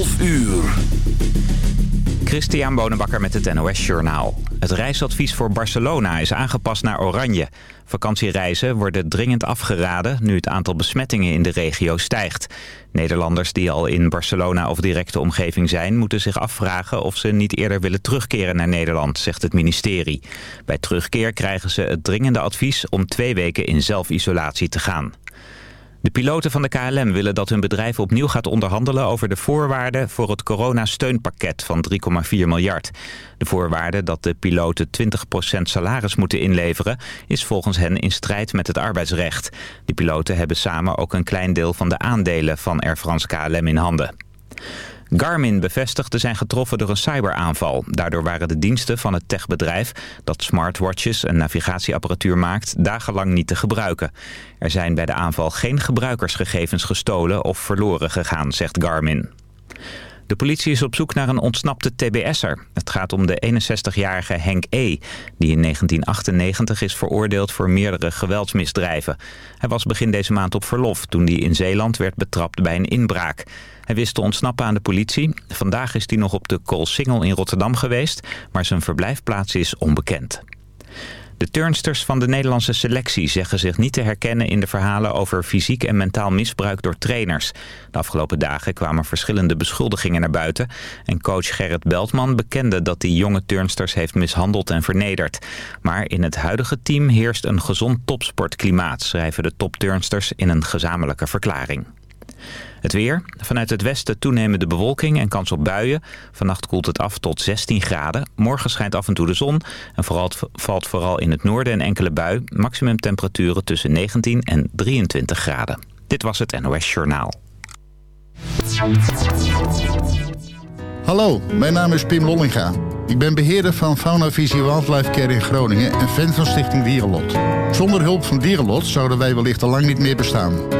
12 uur. Christian Bonenbakker met het NOS Journaal. Het reisadvies voor Barcelona is aangepast naar oranje. Vakantiereizen worden dringend afgeraden nu het aantal besmettingen in de regio stijgt. Nederlanders die al in Barcelona of directe omgeving zijn... moeten zich afvragen of ze niet eerder willen terugkeren naar Nederland, zegt het ministerie. Bij terugkeer krijgen ze het dringende advies om twee weken in zelfisolatie te gaan. De piloten van de KLM willen dat hun bedrijf opnieuw gaat onderhandelen over de voorwaarden voor het coronasteunpakket van 3,4 miljard. De voorwaarde dat de piloten 20% salaris moeten inleveren is volgens hen in strijd met het arbeidsrecht. De piloten hebben samen ook een klein deel van de aandelen van Air France KLM in handen. Garmin bevestigt te zijn getroffen door een cyberaanval. Daardoor waren de diensten van het techbedrijf dat smartwatches en navigatieapparatuur maakt dagenlang niet te gebruiken. Er zijn bij de aanval geen gebruikersgegevens gestolen of verloren gegaan, zegt Garmin. De politie is op zoek naar een ontsnapte TBS'er. Het gaat om de 61-jarige Henk E., die in 1998 is veroordeeld voor meerdere geweldsmisdrijven. Hij was begin deze maand op verlof toen hij in Zeeland werd betrapt bij een inbraak. Hij wist te ontsnappen aan de politie. Vandaag is hij nog op de Koolsingel in Rotterdam geweest, maar zijn verblijfplaats is onbekend. De turnsters van de Nederlandse selectie zeggen zich niet te herkennen in de verhalen over fysiek en mentaal misbruik door trainers. De afgelopen dagen kwamen verschillende beschuldigingen naar buiten en coach Gerrit Beltman bekende dat hij jonge turnsters heeft mishandeld en vernederd. Maar in het huidige team heerst een gezond topsportklimaat, schrijven de topturnsters in een gezamenlijke verklaring. Het weer. Vanuit het westen toenemende bewolking en kans op buien. Vannacht koelt het af tot 16 graden. Morgen schijnt af en toe de zon. En vooral, valt vooral in het noorden een enkele bui. Maximum temperaturen tussen 19 en 23 graden. Dit was het NOS Journaal. Hallo, mijn naam is Pim Lollinga. Ik ben beheerder van Fauna Visie Wildlife Care in Groningen en fan van Stichting Dierenlot. Zonder hulp van Dierenlot zouden wij wellicht al lang niet meer bestaan.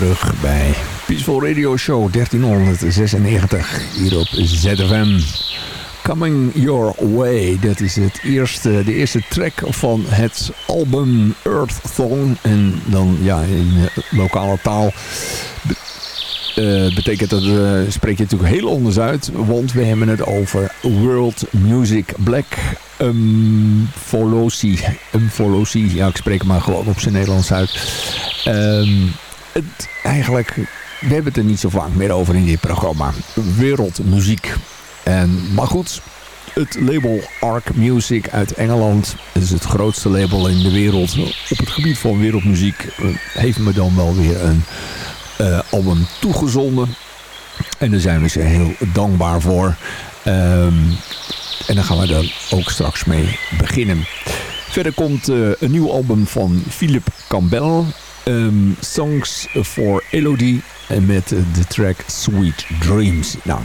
Terug bij Peaceful Radio Show 1396 hier op ZFM. Coming Your Way, dat is het eerste, de eerste track van het album Earth Song. En dan ja, in eh, lokale taal eh, betekent dat, uh, spreek je natuurlijk heel anders uit. Want we hebben het over World Music Black um, Folosi. Um, Folosi, ja ik spreek maar gewoon op zijn Nederlands uit. Um, het, eigenlijk, we hebben het er niet zo vaak meer over in dit programma. Wereldmuziek. En, maar goed, het label Arc Music uit Engeland. Is het grootste label in de wereld. Op het gebied van wereldmuziek eh, heeft me dan wel weer een uh, album toegezonden. En daar zijn we ze heel dankbaar voor. Um, en dan gaan we er ook straks mee beginnen. Verder komt uh, een nieuw album van Philip Campbell. Um, Songs for Elodie met de track Sweet Dreams. Nou,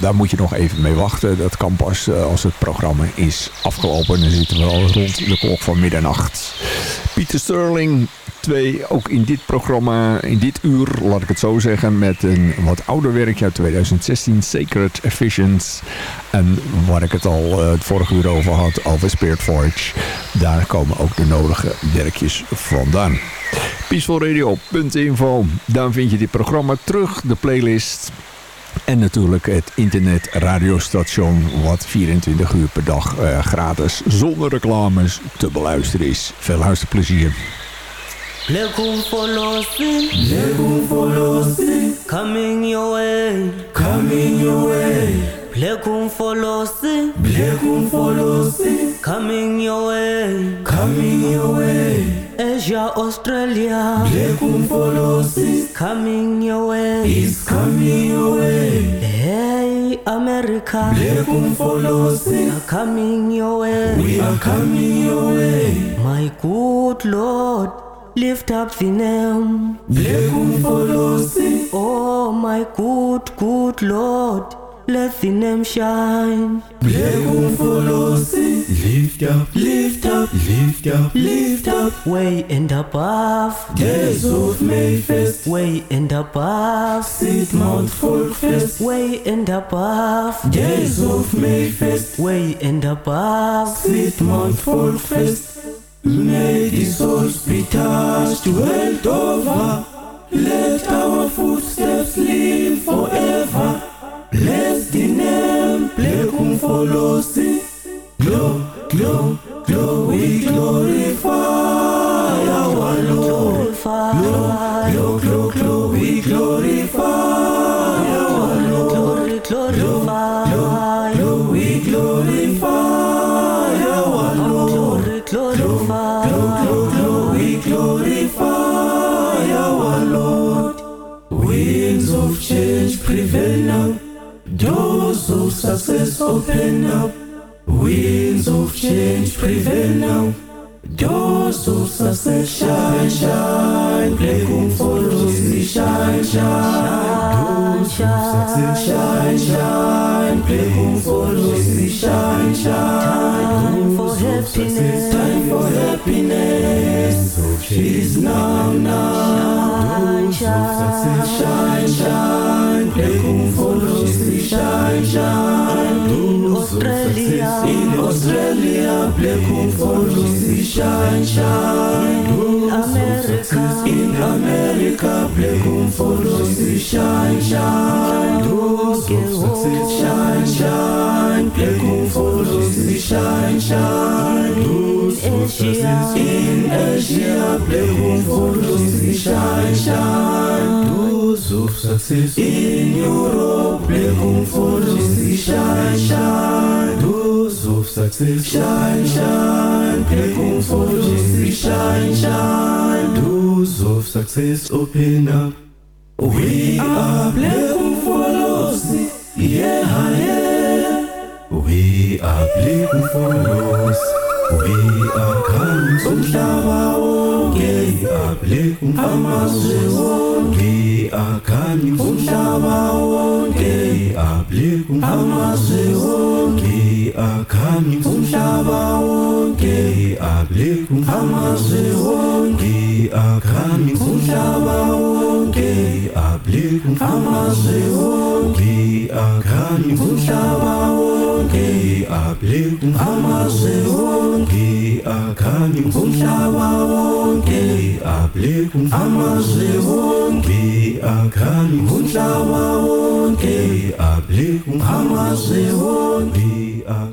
daar moet je nog even mee wachten. Dat kan pas uh, als het programma is afgelopen. Dan zitten we al rond de klok van middernacht. Pieter Sterling, twee ook in dit programma, in dit uur, laat ik het zo zeggen, met een wat ouder werkje uit 2016, Sacred Efficient. En waar ik het al uh, het vorige uur over had, over Spirit Voyage. Daar komen ook de nodige werkjes vandaan. Peacefulradio.info, daar vind je dit programma terug, de playlist... En natuurlijk het internet radiostation wat 24 uur per dag uh, gratis zonder reclames te beluisteren is. Veel luisterplezier. Coming your way, coming your way. Black Umfolosi, Black Umfolosi, coming your way, coming your way. Asia, Australia, Black Umfolosi, coming your way, is coming your way. Hey, America, Black Umfolosi, are coming your way, we are coming your way. my good Lord. Lift up the name, Black Umfolosi, oh my good, good Lord. Let the name shine. Black Umfolosi, lift up, lift up, lift up, lift up. Way and above, Days of Mayfest, way and above, sit Mount Folkfest. way and above, Days of Mayfest, way and above. sit Mount Folkfest. May the souls be touched, well over. Let our footsteps live forever. Plekum Folosi. Glow, glow, glow, we glorify our Lord. Glorify, Glow, glow, glow, we glorify our Lord. glory, glorify, Glow, we glorify our Lord. glory, glorify, Glow, glow, we glorify our Lord. Winds of change prevail now. Success open up. Winds of change prevail now. Doors of success shine, shine. Plekum follows me, shine, shine. Doors of success shine, shine. Plekum follows me, shine, shine. time for Doors of success, happiness, time for happiness. Is now, now. Doors of success shine, shine. Plekum follows me, shine, shine. Doors of success in Australia. Plekum follows me, shine, shine. Doors of success in America. Plekum follows me, shine, shine. Doors of success shine, shine. Plekum follows me, shine, shine. Doors of success in Asia. Plekum follows me, shine, shine. Doors of success in Europe. Plekum follows me, shine, shine. Doors of success shine, shine. Plekum follows me, shine, shine. Doors of success open up. We are Plekum follows me, yeah, yeah. We are. We are coming umhlaba wonke. We are Blicken amazwe wonke. We are coming umhlaba wonke. We are Blicken amazwe wonke. We are coming umhlaba wonke. We are Blicken amazwe wonke. We are coming umhlaba wonke. We are Blicken amazwe wonke. We are coming umhlaba wonke. We are Blicken amazwe wonke. We are coming umhlaba wonke. We are Blicken amazwe wonke. We are coming umhlaba wonke. We are Blicken amazwe wonke. We are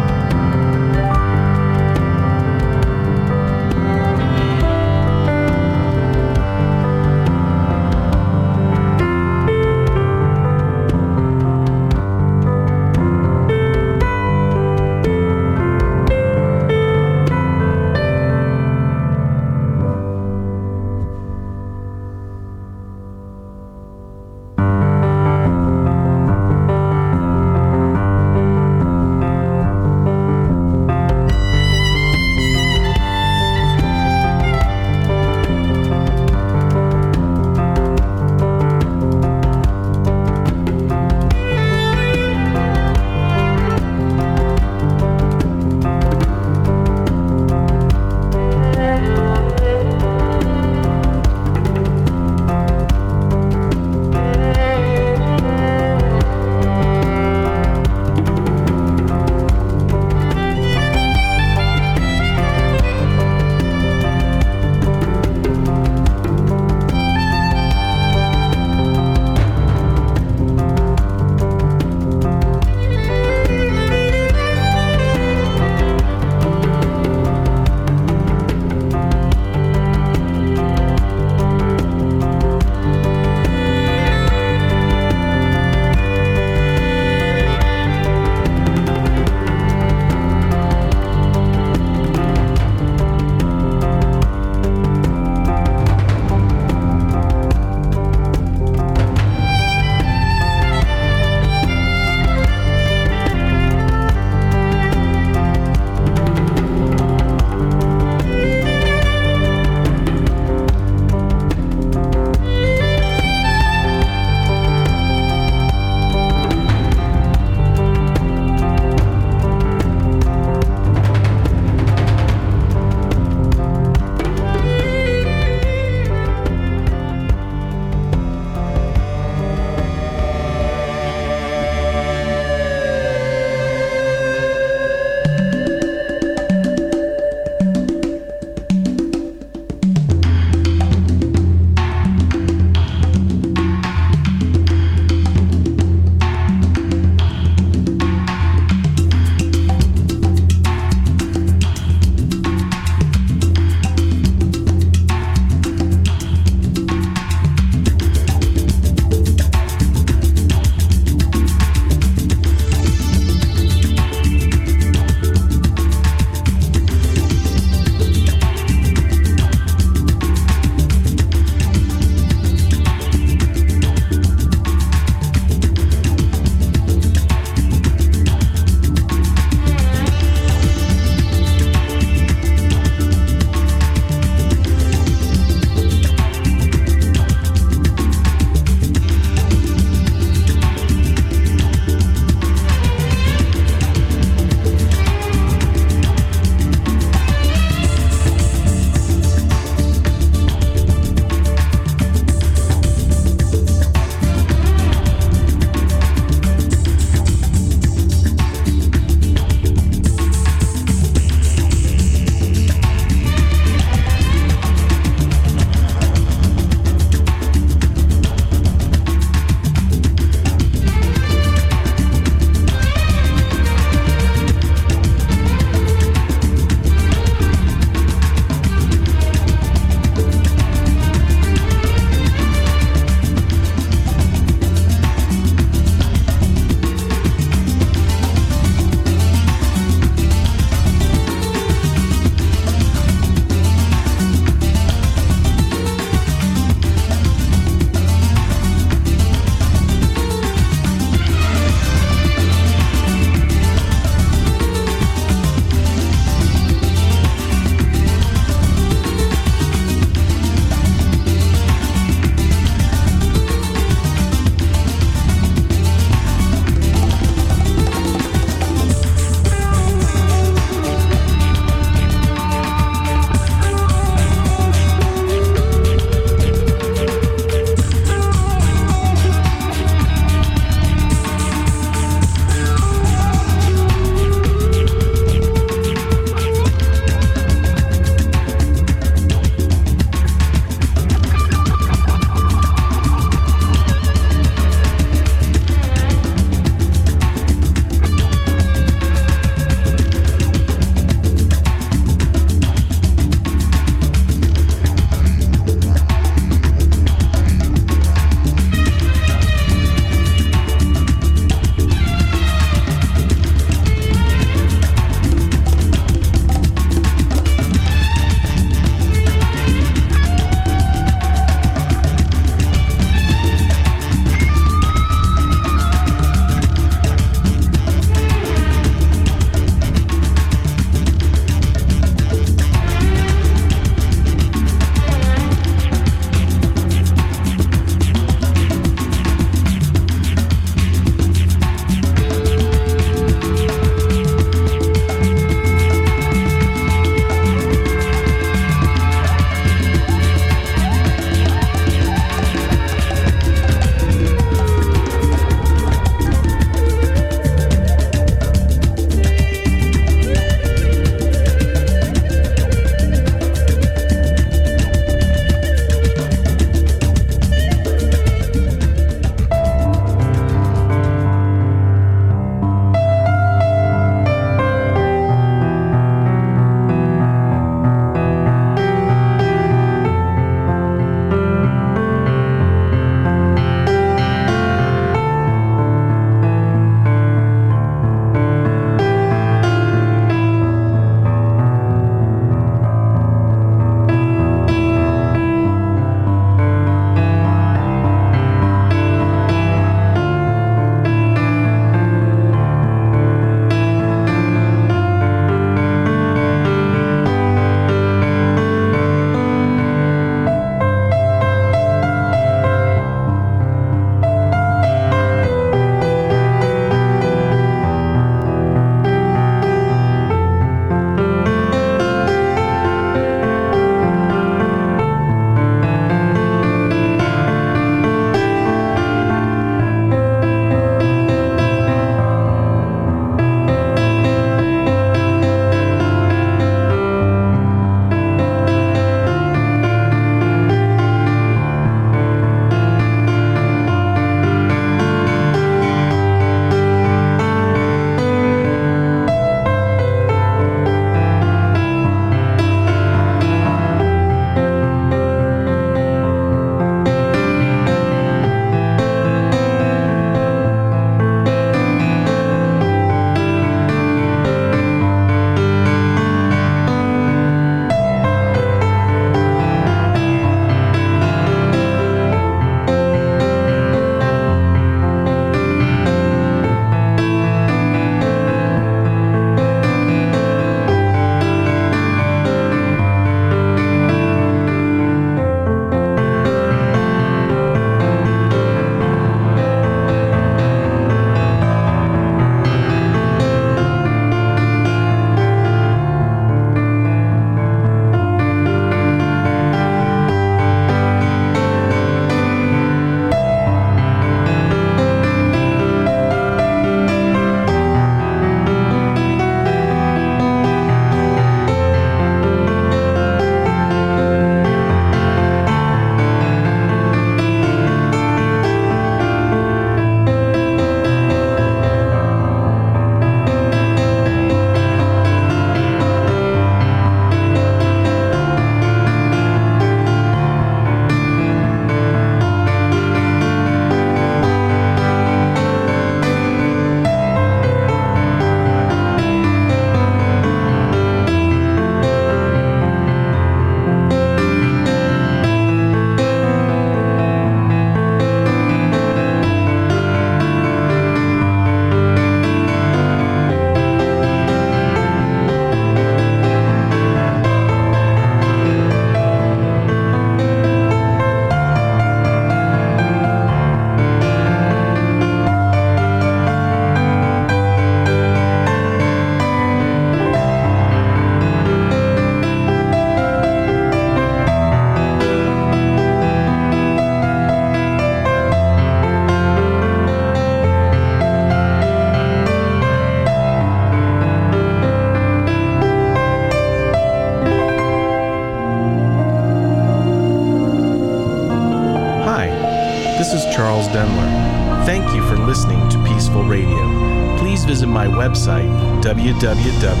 www.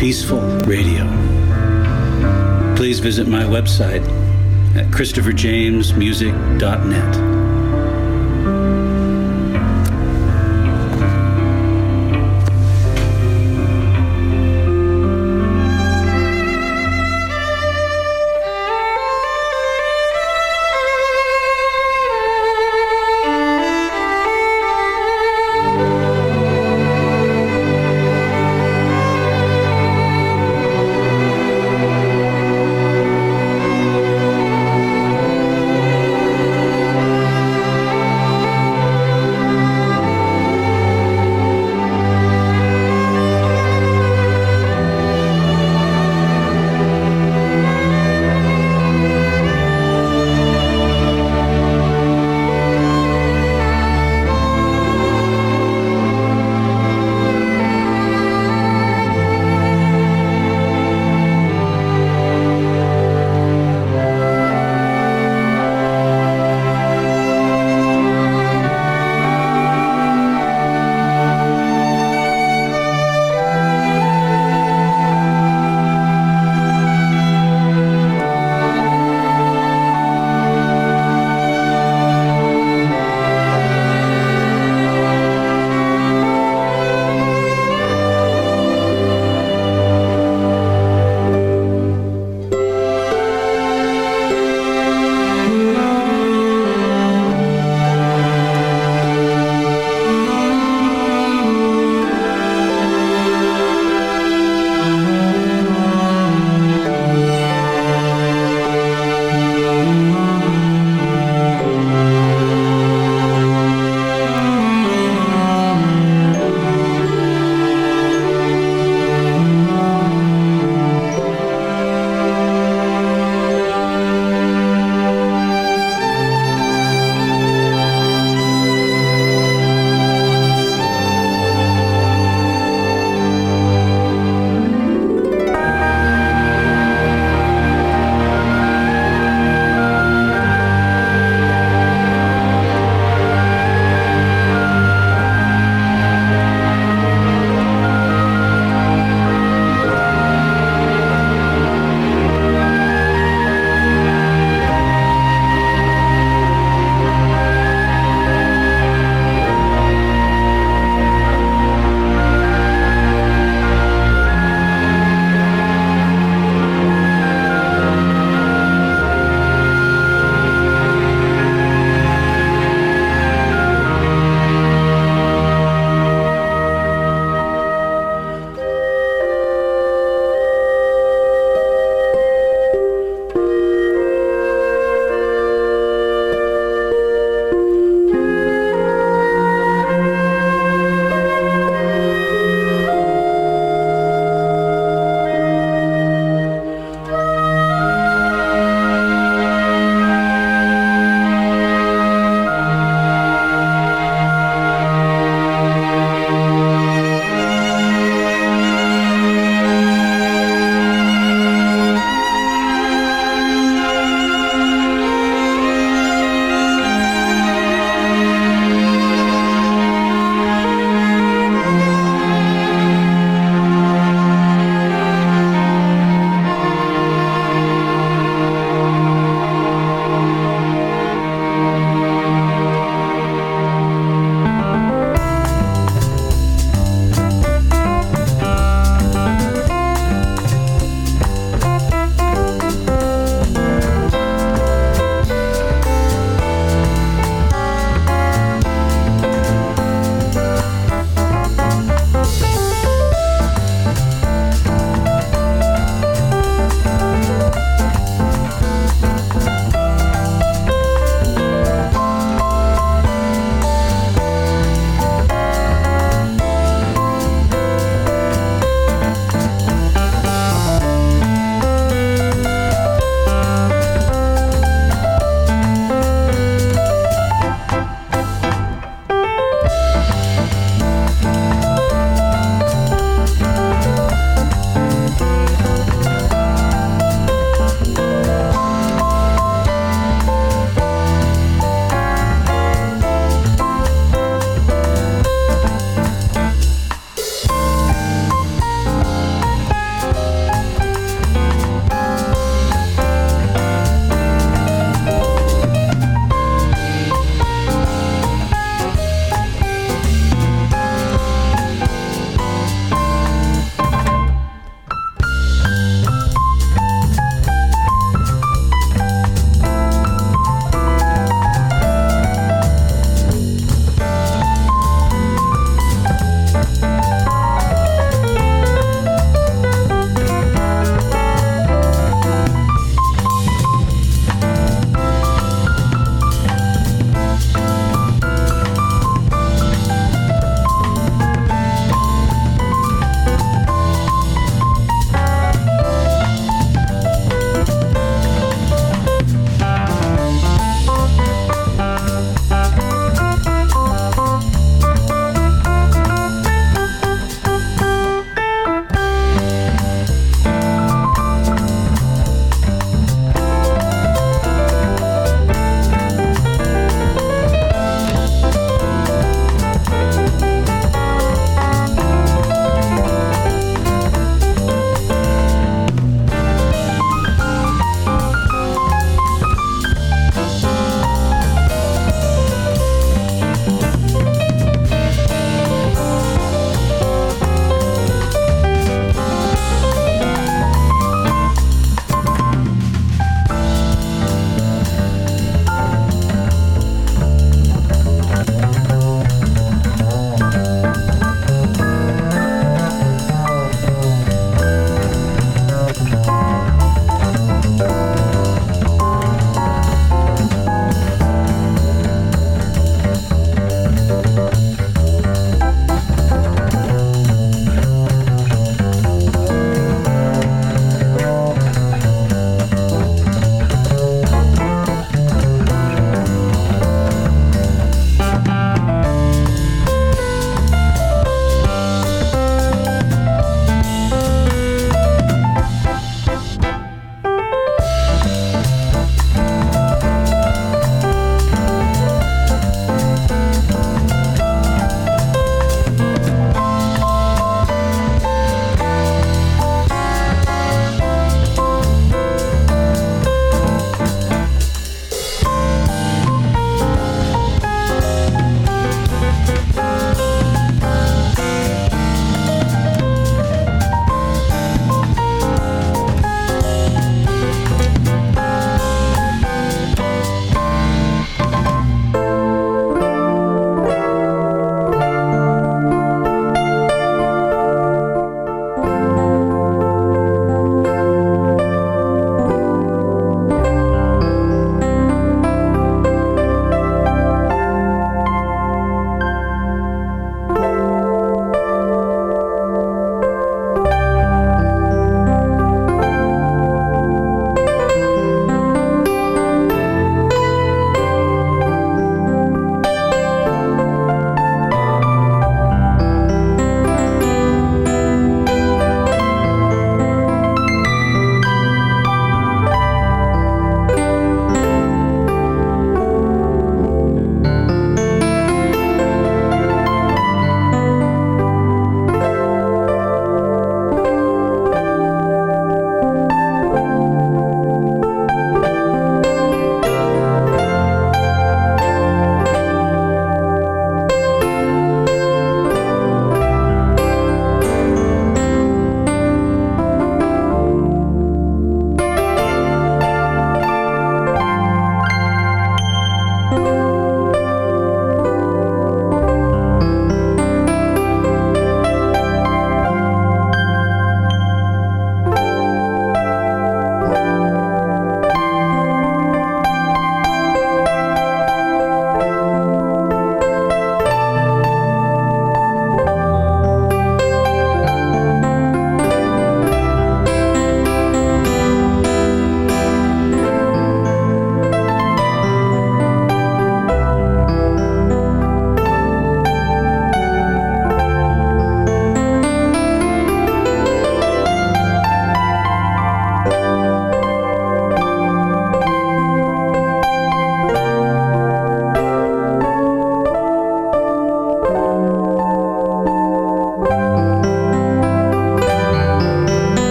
Peaceful Radio. Please visit my website at christopherjamesmusic.net.